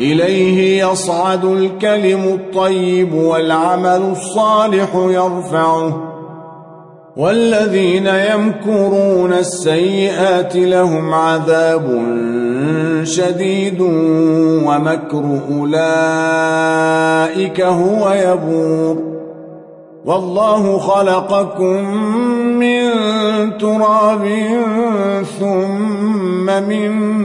إليه يصعد الكلم الطيب والعمل الصالح يرفعه. والذين يمكرون السيئات لهم عذاب شديد ومكر أولئك هو يبور. والله خلقكم من تراب ثم من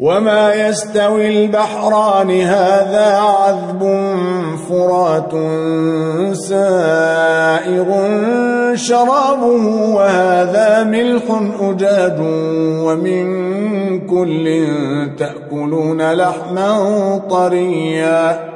وما يستوي البحران هذا عذب فرات سائغ شرابه وهذا ملح أجاج ومن كل تأكلون لحما طريا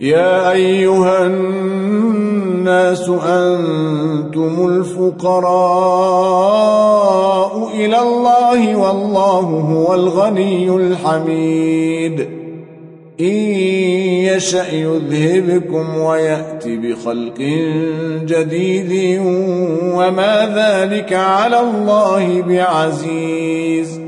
يا أيها الناس أنتم الفقراء إلى الله والله هو الغني الحميد. إن يشأ يذهبكم ويأتي بخلق جديد وما ذلك على الله بعزيز.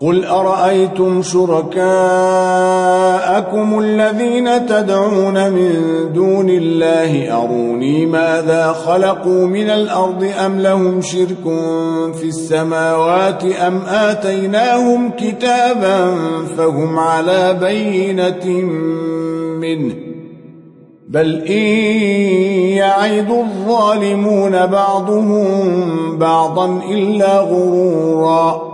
قل أرأيتم شركاءكم الذين تدعون من دون الله أروني ماذا خلقوا من الأرض أم لهم شرك في السماوات أم آتيناهم كتابا فهم على بينة منه بل إن يعد الظالمون بعضهم بعضا إلا غرورا